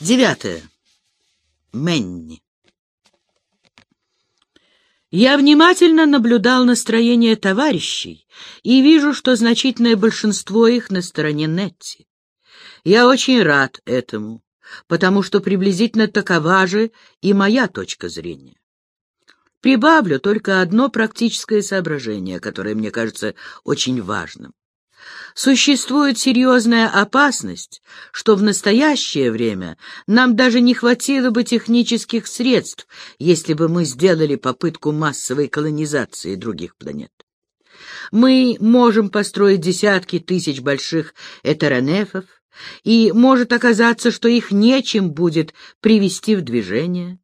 Девятое. Менни. Я внимательно наблюдал настроение товарищей и вижу, что значительное большинство их на стороне Нетти. Я очень рад этому, потому что приблизительно такова же и моя точка зрения. Прибавлю только одно практическое соображение, которое мне кажется очень важным. Существует серьезная опасность, что в настоящее время нам даже не хватило бы технических средств, если бы мы сделали попытку массовой колонизации других планет. Мы можем построить десятки тысяч больших этеронефов, и может оказаться, что их нечем будет привести в движение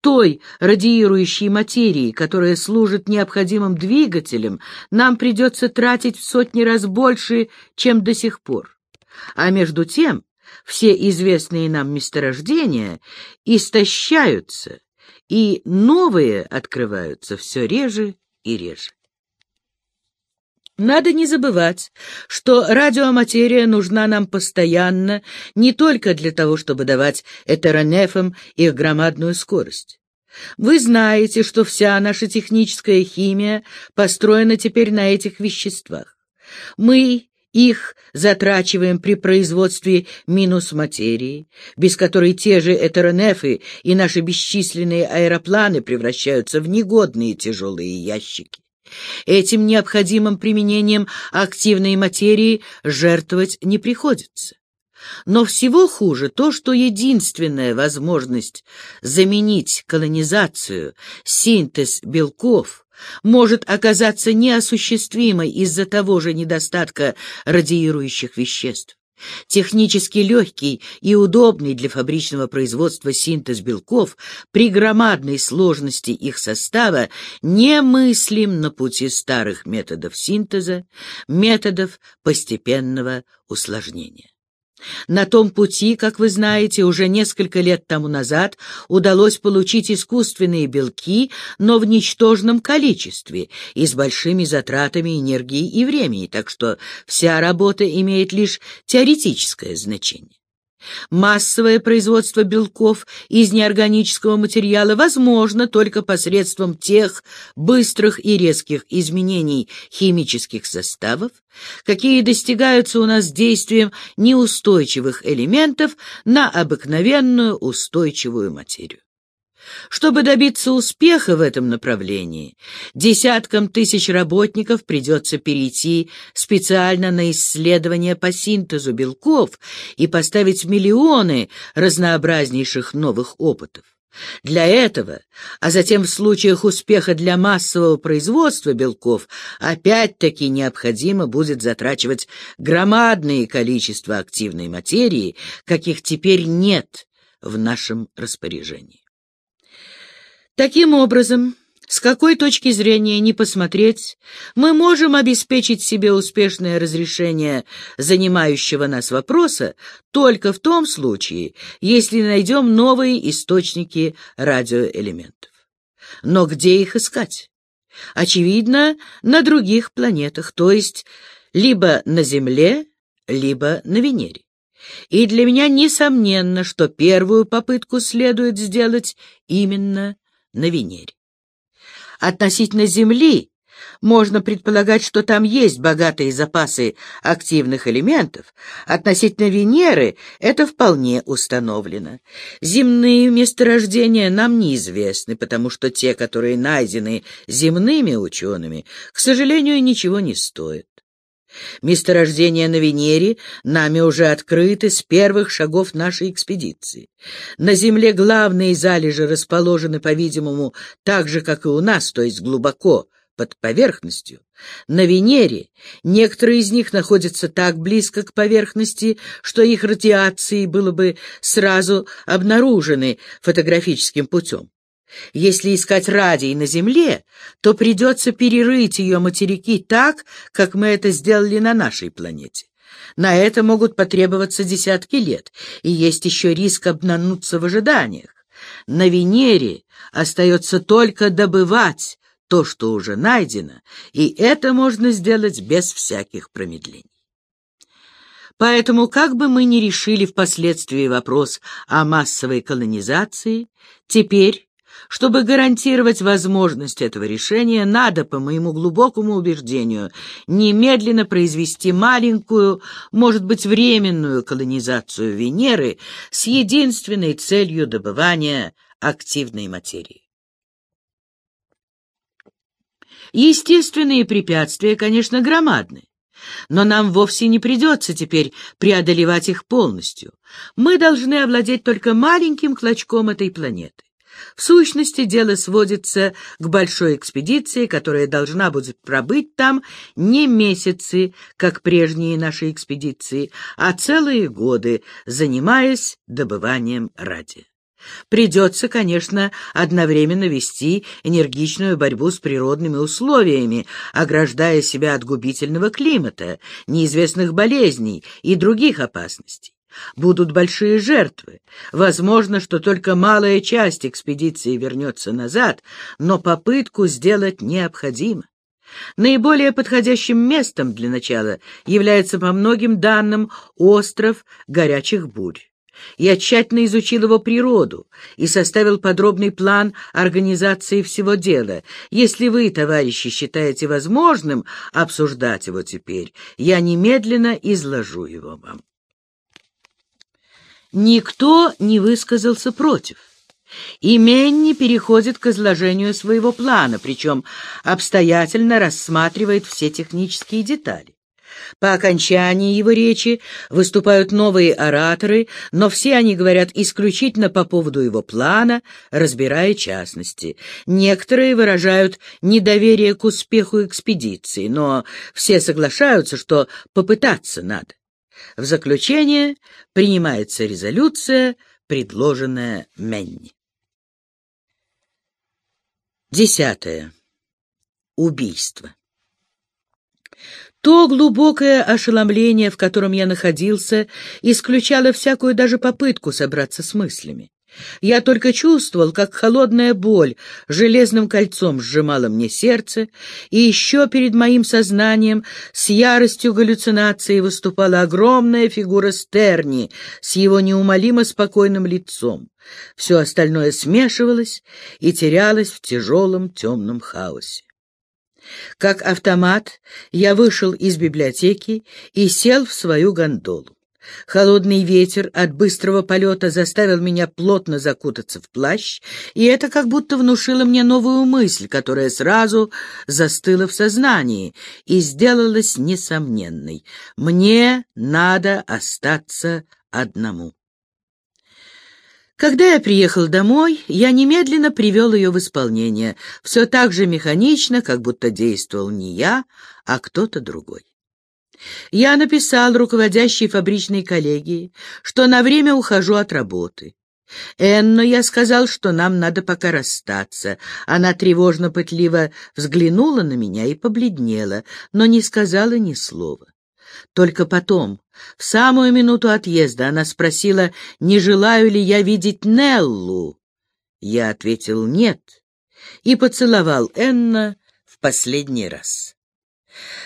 той радиирующей материи, которая служит необходимым двигателем, нам придется тратить в сотни раз больше, чем до сих пор. А между тем все известные нам месторождения истощаются, и новые открываются все реже и реже. Надо не забывать, что радиоматерия нужна нам постоянно не только для того, чтобы давать этеронефам их громадную скорость. Вы знаете, что вся наша техническая химия построена теперь на этих веществах. Мы их затрачиваем при производстве минус материи, без которой те же этеронефы и наши бесчисленные аэропланы превращаются в негодные тяжелые ящики. Этим необходимым применением активной материи жертвовать не приходится. Но всего хуже то, что единственная возможность заменить колонизацию, синтез белков, может оказаться неосуществимой из-за того же недостатка радиирующих веществ. Технически легкий и удобный для фабричного производства синтез белков при громадной сложности их состава немыслим на пути старых методов синтеза, методов постепенного усложнения. На том пути, как вы знаете, уже несколько лет тому назад удалось получить искусственные белки, но в ничтожном количестве и с большими затратами энергии и времени, так что вся работа имеет лишь теоретическое значение. Массовое производство белков из неорганического материала возможно только посредством тех быстрых и резких изменений химических составов, какие достигаются у нас действием неустойчивых элементов на обыкновенную устойчивую материю. Чтобы добиться успеха в этом направлении, десяткам тысяч работников придется перейти специально на исследования по синтезу белков и поставить миллионы разнообразнейших новых опытов. Для этого, а затем в случаях успеха для массового производства белков, опять-таки необходимо будет затрачивать громадные количества активной материи, каких теперь нет в нашем распоряжении. Таким образом, с какой точки зрения не посмотреть, мы можем обеспечить себе успешное разрешение занимающего нас вопроса только в том случае, если найдем новые источники радиоэлементов. Но где их искать? Очевидно, на других планетах, то есть либо на Земле, либо на Венере. И для меня несомненно, что первую попытку следует сделать именно на Венере. Относительно Земли можно предполагать, что там есть богатые запасы активных элементов. Относительно Венеры это вполне установлено. Земные месторождения нам неизвестны, потому что те, которые найдены земными учеными, к сожалению, ничего не стоят. Месторождения на Венере нами уже открыты с первых шагов нашей экспедиции. На Земле главные залежи расположены, по-видимому, так же, как и у нас, то есть глубоко под поверхностью. На Венере некоторые из них находятся так близко к поверхности, что их радиации было бы сразу обнаружены фотографическим путем. Если искать радий на Земле, то придется перерыть ее материки так, как мы это сделали на нашей планете. На это могут потребоваться десятки лет, и есть еще риск обмануться в ожиданиях. На Венере остается только добывать то, что уже найдено, и это можно сделать без всяких промедлений. Поэтому, как бы мы ни решили впоследствии вопрос о массовой колонизации, теперь, чтобы гарантировать возможность этого решения, надо, по моему глубокому убеждению, немедленно произвести маленькую, может быть, временную колонизацию Венеры с единственной целью добывания активной материи. Естественные препятствия, конечно, громадны, но нам вовсе не придется теперь преодолевать их полностью. Мы должны овладеть только маленьким клочком этой планеты. В сущности, дело сводится к большой экспедиции, которая должна будет пробыть там не месяцы, как прежние наши экспедиции, а целые годы, занимаясь добыванием радия. Придется, конечно, одновременно вести энергичную борьбу с природными условиями, ограждая себя от губительного климата, неизвестных болезней и других опасностей. Будут большие жертвы. Возможно, что только малая часть экспедиции вернется назад, но попытку сделать необходимо. Наиболее подходящим местом для начала является по многим данным остров горячих бурь. Я тщательно изучил его природу и составил подробный план организации всего дела. Если вы, товарищи, считаете возможным обсуждать его теперь, я немедленно изложу его вам. Никто не высказался против. И Менни переходит к изложению своего плана, причем обстоятельно рассматривает все технические детали. По окончании его речи выступают новые ораторы, но все они говорят исключительно по поводу его плана, разбирая частности. Некоторые выражают недоверие к успеху экспедиции, но все соглашаются, что попытаться надо. В заключение принимается резолюция, предложенная Менни. Десятое. Убийство. То глубокое ошеломление, в котором я находился, исключало всякую даже попытку собраться с мыслями. Я только чувствовал, как холодная боль железным кольцом сжимала мне сердце, и еще перед моим сознанием с яростью галлюцинации выступала огромная фигура Стерни с его неумолимо спокойным лицом. Все остальное смешивалось и терялось в тяжелом темном хаосе. Как автомат я вышел из библиотеки и сел в свою гондолу. Холодный ветер от быстрого полета заставил меня плотно закутаться в плащ, и это как будто внушило мне новую мысль, которая сразу застыла в сознании и сделалась несомненной. Мне надо остаться одному. Когда я приехал домой, я немедленно привел ее в исполнение, все так же механично, как будто действовал не я, а кто-то другой. Я написал руководящей фабричной коллегии, что на время ухожу от работы. Энно я сказал, что нам надо пока расстаться. Она тревожно-пытливо взглянула на меня и побледнела, но не сказала ни слова. Только потом, в самую минуту отъезда, она спросила, не желаю ли я видеть Неллу. Я ответил «нет» и поцеловал Энна в последний раз.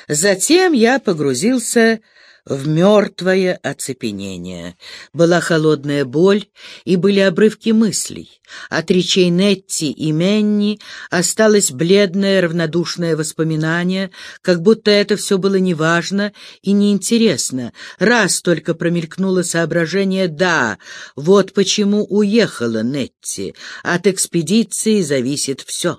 Затем я погрузился в мертвое оцепенение. Была холодная боль, и были обрывки мыслей. От речей Нетти и Менни осталось бледное равнодушное воспоминание, как будто это все было неважно и неинтересно. Раз только промелькнуло соображение «да, вот почему уехала Нетти, от экспедиции зависит все».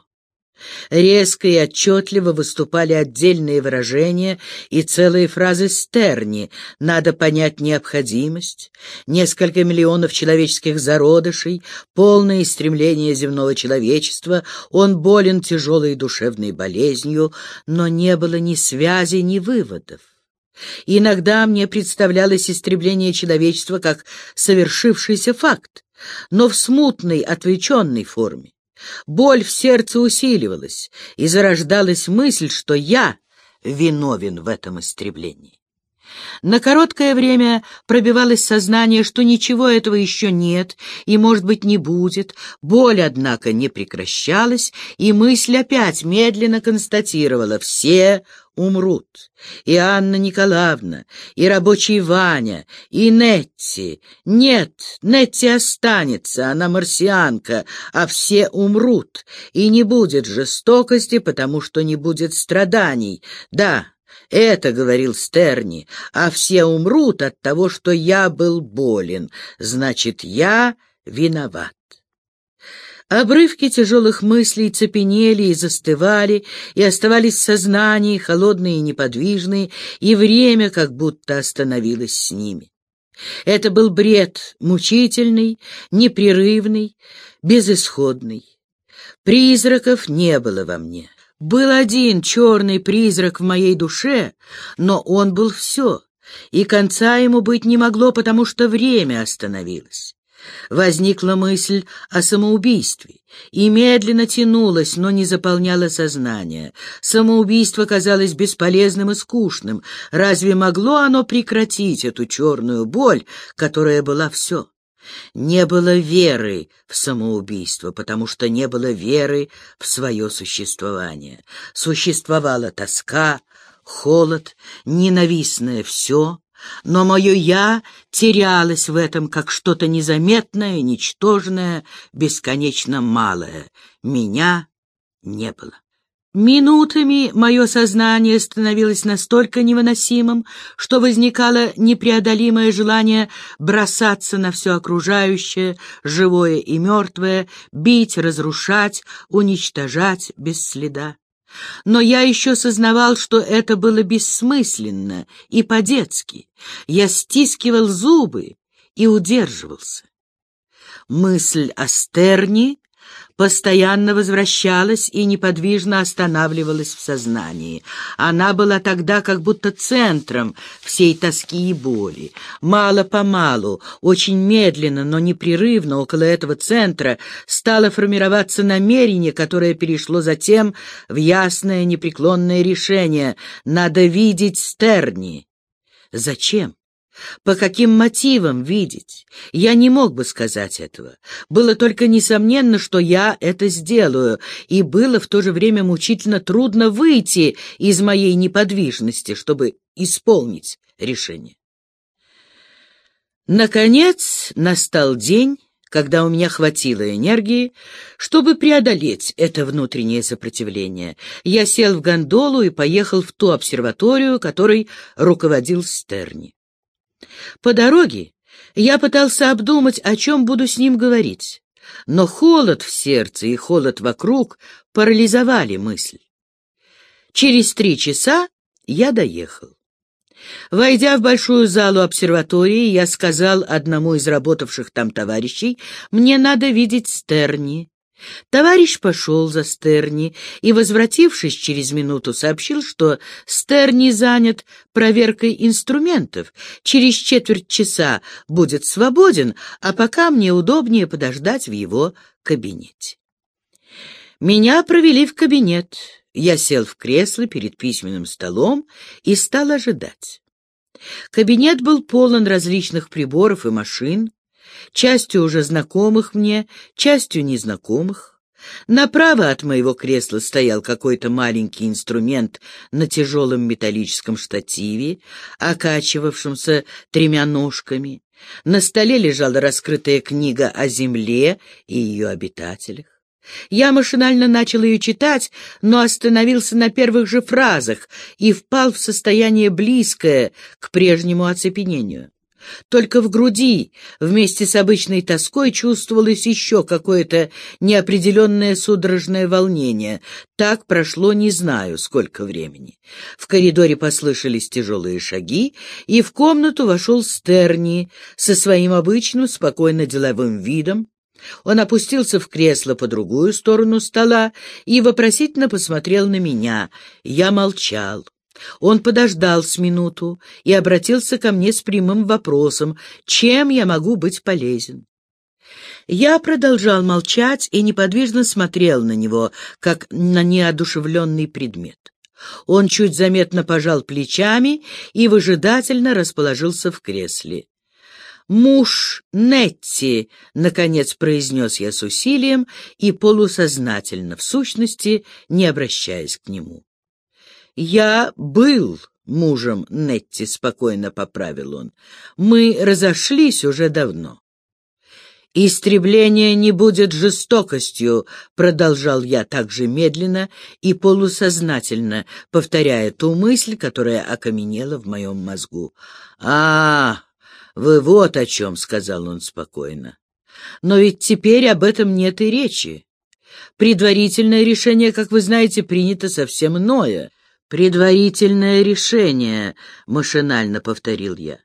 Резко и отчетливо выступали отдельные выражения и целые фразы Стерни «надо понять необходимость», «несколько миллионов человеческих зародышей», «полное стремление земного человечества», «он болен тяжелой душевной болезнью», но не было ни связи, ни выводов. Иногда мне представлялось истребление человечества как совершившийся факт, но в смутной, отвлеченной форме. Боль в сердце усиливалась, и зарождалась мысль, что я виновен в этом истреблении. На короткое время пробивалось сознание, что ничего этого еще нет и, может быть, не будет. Боль, однако, не прекращалась, и мысль опять медленно констатировала — все умрут. И Анна Николаевна, и рабочий Ваня, и Нетти. Нет, Нетти останется, она марсианка, а все умрут. И не будет жестокости, потому что не будет страданий. Да, это говорил Стерни, а все умрут от того, что я был болен. Значит, я виноват. Обрывки тяжелых мыслей цепенели и застывали, и оставались в сознании, холодные и неподвижные, и время как будто остановилось с ними. Это был бред мучительный, непрерывный, безысходный. Призраков не было во мне. Был один черный призрак в моей душе, но он был все, и конца ему быть не могло, потому что время остановилось. Возникла мысль о самоубийстве, и медленно тянулась, но не заполняла сознание. Самоубийство казалось бесполезным и скучным. Разве могло оно прекратить эту черную боль, которая была все? Не было веры в самоубийство, потому что не было веры в свое существование. Существовала тоска, холод, ненавистное все, но мое «я» терялось в этом, как что-то незаметное, ничтожное, бесконечно малое. Меня не было. Минутами мое сознание становилось настолько невыносимым, что возникало непреодолимое желание бросаться на все окружающее, живое и мертвое, бить, разрушать, уничтожать без следа. Но я еще сознавал, что это было бессмысленно и по-детски. Я стискивал зубы и удерживался. Мысль о Стерни постоянно возвращалась и неподвижно останавливалась в сознании. Она была тогда как будто центром всей тоски и боли. Мало-помалу, очень медленно, но непрерывно около этого центра стало формироваться намерение, которое перешло затем в ясное непреклонное решение «надо видеть Стерни». Зачем? По каким мотивам видеть? Я не мог бы сказать этого. Было только несомненно, что я это сделаю, и было в то же время мучительно трудно выйти из моей неподвижности, чтобы исполнить решение. Наконец настал день, когда у меня хватило энергии, чтобы преодолеть это внутреннее сопротивление. Я сел в гондолу и поехал в ту обсерваторию, которой руководил Стерни. По дороге я пытался обдумать, о чем буду с ним говорить, но холод в сердце и холод вокруг парализовали мысль. Через три часа я доехал. Войдя в большую залу обсерватории, я сказал одному из работавших там товарищей, «Мне надо видеть Стерни». Товарищ пошел за Стерни и, возвратившись через минуту, сообщил, что Стерни занят проверкой инструментов, через четверть часа будет свободен, а пока мне удобнее подождать в его кабинете. Меня провели в кабинет. Я сел в кресло перед письменным столом и стал ожидать. Кабинет был полон различных приборов и машин, частью уже знакомых мне, частью незнакомых. Направо от моего кресла стоял какой-то маленький инструмент на тяжелом металлическом штативе, окачивавшемся тремя ножками. На столе лежала раскрытая книга о Земле и ее обитателях. Я машинально начал ее читать, но остановился на первых же фразах и впал в состояние близкое к прежнему оцепенению. Только в груди вместе с обычной тоской чувствовалось еще какое-то неопределенное судорожное волнение. Так прошло не знаю сколько времени. В коридоре послышались тяжелые шаги, и в комнату вошел Стерни со своим обычным спокойно деловым видом. Он опустился в кресло по другую сторону стола и вопросительно посмотрел на меня. Я молчал. Он подождал с минуту и обратился ко мне с прямым вопросом, чем я могу быть полезен. Я продолжал молчать и неподвижно смотрел на него, как на неодушевленный предмет. Он чуть заметно пожал плечами и выжидательно расположился в кресле. «Муж Нетти», — наконец произнес я с усилием и полусознательно, в сущности, не обращаясь к нему. «Я был мужем Нетти», — спокойно поправил он. «Мы разошлись уже давно». «Истребление не будет жестокостью», — продолжал я также медленно и полусознательно, повторяя ту мысль, которая окаменела в моем мозгу. «А, вы вот о чем», — сказал он спокойно. «Но ведь теперь об этом нет и речи. Предварительное решение, как вы знаете, принято совсем иное». «Предварительное решение», — машинально повторил я.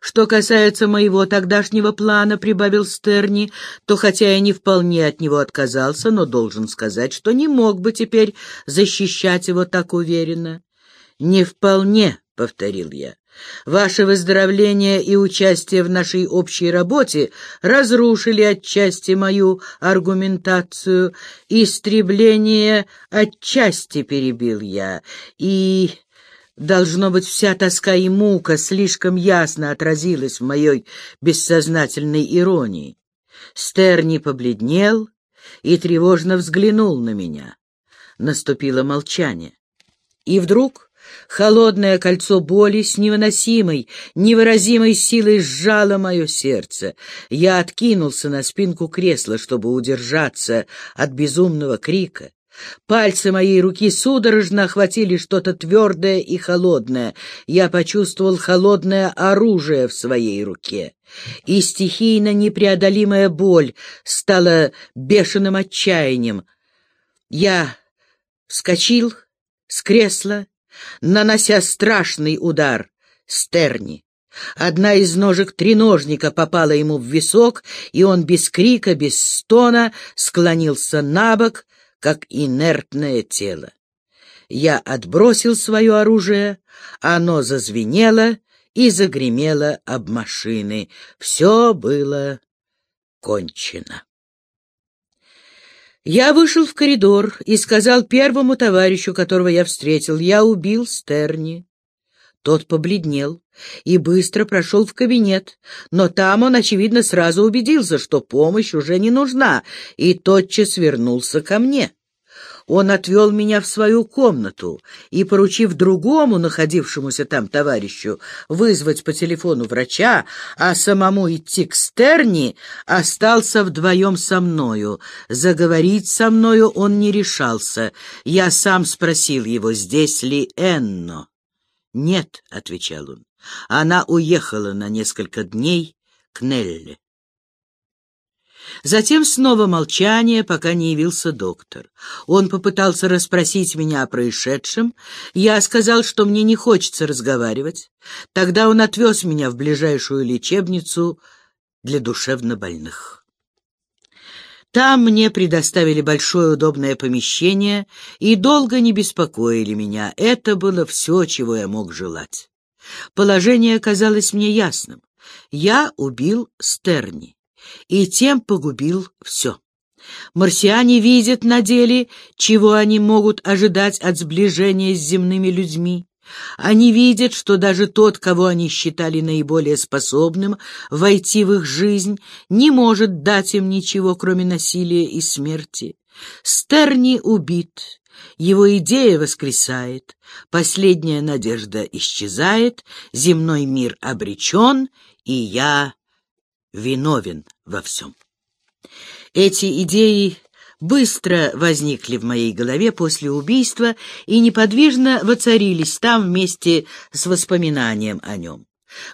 «Что касается моего тогдашнего плана», — прибавил Стерни, то, хотя я не вполне от него отказался, но должен сказать, что не мог бы теперь защищать его так уверенно. «Не вполне», — повторил я. Ваше выздоровление и участие в нашей общей работе разрушили отчасти мою аргументацию. Истребление отчасти перебил я, и... Должно быть, вся тоска и мука слишком ясно отразилась в моей бессознательной иронии. Стерни побледнел и тревожно взглянул на меня. Наступило молчание. И вдруг Холодное кольцо боли с невыносимой, невыразимой силой сжало мое сердце. Я откинулся на спинку кресла, чтобы удержаться от безумного крика. Пальцы моей руки судорожно охватили что-то твердое и холодное. Я почувствовал холодное оружие в своей руке. И стихийно непреодолимая боль стала бешеным отчаянием. Я вскочил с кресла нанося страшный удар Стерни. Одна из ножек треножника попала ему в висок, и он без крика, без стона склонился на бок, как инертное тело. Я отбросил свое оружие, оно зазвенело и загремело об машины. Все было кончено. Я вышел в коридор и сказал первому товарищу, которого я встретил, я убил Стерни. Тот побледнел и быстро прошел в кабинет, но там он, очевидно, сразу убедился, что помощь уже не нужна, и тотчас вернулся ко мне. Он отвел меня в свою комнату и, поручив другому находившемуся там товарищу вызвать по телефону врача, а самому идти к Стерни, остался вдвоем со мною. Заговорить со мною он не решался. Я сам спросил его, здесь ли Энно. «Нет», — отвечал он, — «она уехала на несколько дней к Нелле». Затем снова молчание, пока не явился доктор. Он попытался расспросить меня о происшедшем. Я сказал, что мне не хочется разговаривать. Тогда он отвез меня в ближайшую лечебницу для душевнобольных. Там мне предоставили большое удобное помещение и долго не беспокоили меня. Это было все, чего я мог желать. Положение казалось мне ясным. Я убил Стерни и тем погубил все. Марсиане видят на деле, чего они могут ожидать от сближения с земными людьми. Они видят, что даже тот, кого они считали наиболее способным войти в их жизнь, не может дать им ничего, кроме насилия и смерти. Стерни убит, его идея воскресает, последняя надежда исчезает, земной мир обречен, и я виновен во всем. Эти идеи быстро возникли в моей голове после убийства и неподвижно воцарились там вместе с воспоминанием о нем.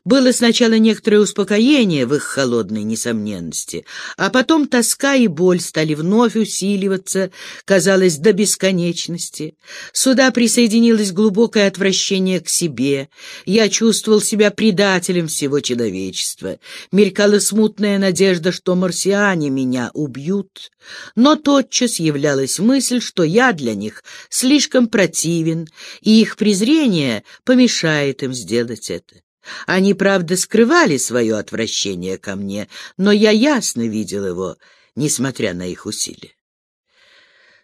Было сначала некоторое успокоение в их холодной несомненности, а потом тоска и боль стали вновь усиливаться, казалось, до бесконечности. Сюда присоединилось глубокое отвращение к себе. Я чувствовал себя предателем всего человечества. Мелькала смутная надежда, что марсиане меня убьют. Но тотчас являлась мысль, что я для них слишком противен, и их презрение помешает им сделать это. Они, правда, скрывали свое отвращение ко мне, но я ясно видел его, несмотря на их усилия.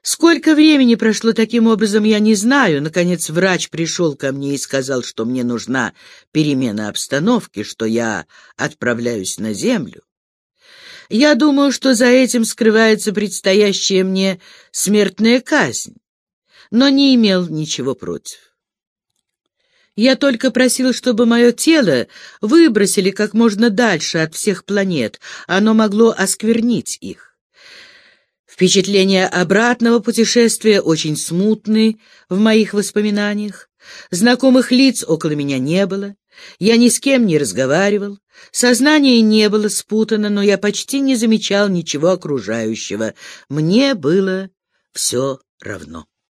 Сколько времени прошло таким образом, я не знаю. Наконец врач пришел ко мне и сказал, что мне нужна перемена обстановки, что я отправляюсь на землю. Я думаю, что за этим скрывается предстоящая мне смертная казнь. но не имел ничего против. Я только просил, чтобы мое тело выбросили как можно дальше от всех планет, оно могло осквернить их. Впечатления обратного путешествия очень смутны в моих воспоминаниях. Знакомых лиц около меня не было. Я ни с кем не разговаривал. Сознание не было спутано, но я почти не замечал ничего окружающего. Мне было все равно.